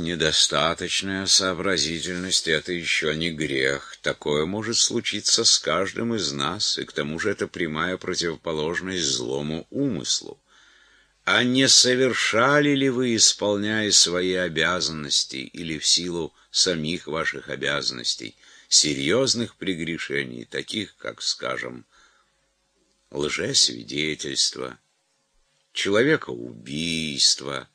Недостаточная сообразительность — это еще не грех. Такое может случиться с каждым из нас, и к тому же это прямая противоположность злому умыслу. А не совершали ли вы, исполняя свои обязанности или в силу самих ваших обязанностей, серьезных прегрешений, таких как, скажем, лжесвидетельство, человекоубийство,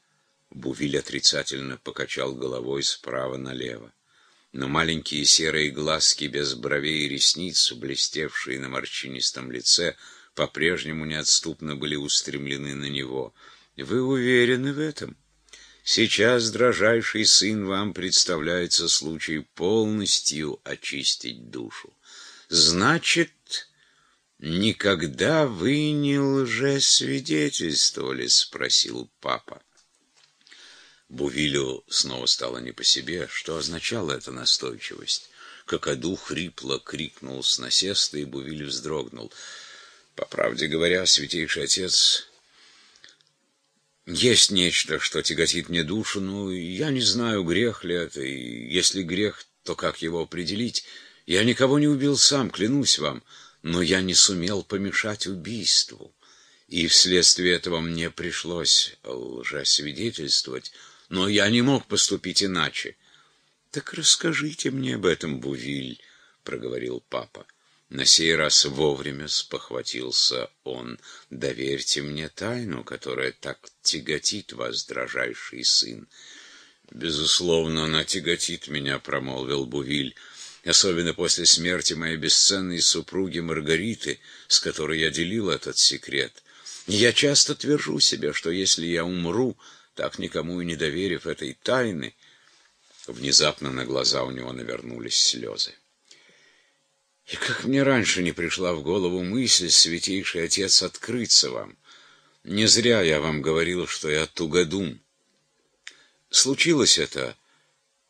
Бувиль отрицательно покачал головой справа налево. Но маленькие серые глазки без бровей и ресниц, блестевшие на морщинистом лице, по-прежнему неотступно были устремлены на него. «Вы уверены в этом? Сейчас, дрожайший сын, вам представляется случай полностью очистить душу. Значит, никогда вы не лжесвидетельствовали?» — спросил папа. Бувилю снова стало не по себе. Что означала эта настойчивость? Какаду хрипло крикнул с насеста, и Бувиль вздрогнул. По правде говоря, святейший отец, есть нечто, что тяготит мне душу, но я не знаю, грех ли это, и если грех, то как его определить? Я никого не убил сам, клянусь вам, но я не сумел помешать убийству, и вследствие этого мне пришлось лжесвидетельствовать, но я не мог поступить иначе. — Так расскажите мне об этом, Бувиль, — проговорил папа. На сей раз вовремя спохватился он. «Доверьте мне тайну, которая так тяготит вас, дрожайший сын». «Безусловно, она тяготит меня», — промолвил Бувиль, «особенно после смерти моей бесценной супруги Маргариты, с которой я делил этот секрет. Я часто твержу себе, что если я умру, так никому и не доверив этой тайны, внезапно на глаза у него навернулись слезы. И как мне раньше не пришла в голову мысль, святейший отец, открыться вам. Не зря я вам говорил, что я тугодум. Случилось это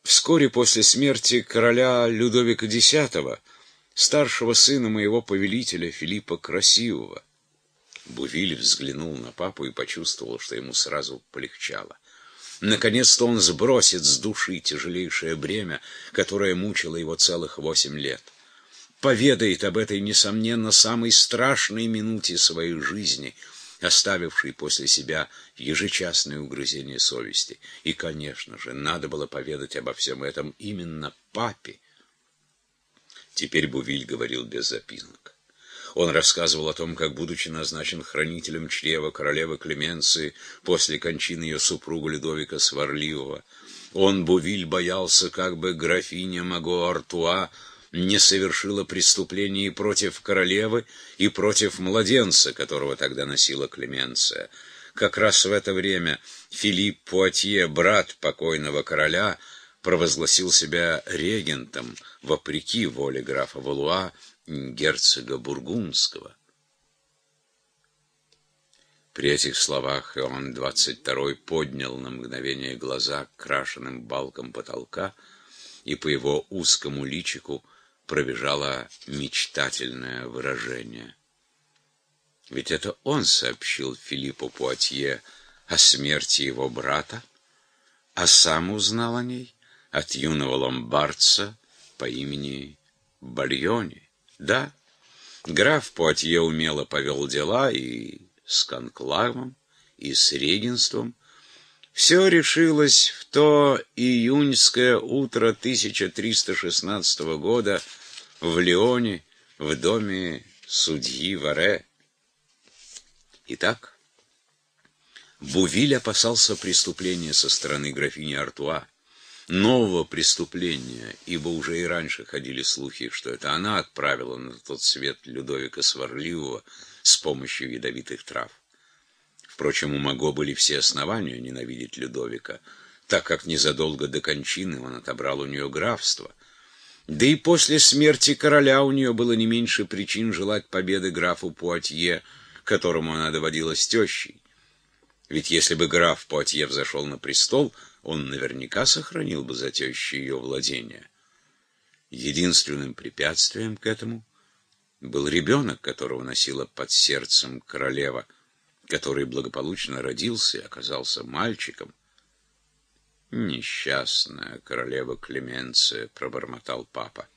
вскоре после смерти короля Людовика X, старшего сына моего повелителя Филиппа Красивого. Бувиль взглянул на папу и почувствовал, что ему сразу полегчало. Наконец-то он сбросит с души тяжелейшее бремя, которое мучило его целых восемь лет. Поведает об этой, несомненно, самой страшной минуте своей жизни, оставившей после себя ежечасное угрызение совести. И, конечно же, надо было поведать обо всем этом именно папе. Теперь Бувиль говорил без запинок. Он рассказывал о том, как, будучи назначен хранителем чрева королевы Клеменции после кончины ее супруга Людовика Сварливого, он, Бувиль, боялся, как бы графиня Маго Артуа не совершила преступлений против королевы и против младенца, которого тогда носила Клеменция. Как раз в это время Филипп Пуатье, брат покойного короля, провозгласил себя регентом, вопреки воле графа Валуа герцога Бургундского. При этих словах Иоанн XXII поднял на мгновение глаза к крашенным балкам потолка, и по его узкому личику пробежало мечтательное выражение. Ведь это он сообщил Филиппу Пуатье о смерти его брата, а сам узнал о ней от юного ломбардца по имени Бальони. Да, граф Пуатье умело повел дела и с конклавом, и с регенством. Все решилось в то июньское утро 1316 года в Лионе, в доме судьи Варе. Итак, Бувиль опасался преступления со стороны графини Артуа нового преступления, ибо уже и раньше ходили слухи, что это она отправила на тот свет Людовика Сварливого с помощью ядовитых трав. Впрочем, у Маго были все основания ненавидеть Людовика, так как незадолго до кончины он отобрал у нее графство. Да и после смерти короля у нее было не меньше причин желать победы графу Пуатье, которому она доводилась тещей. Ведь если бы граф Пуатье взошел на престол, он наверняка сохранил бы за тещей ее владения. Единственным препятствием к этому был ребенок, которого носила под сердцем королева, который благополучно родился и оказался мальчиком. Несчастная королева Клеменция, пробормотал папа.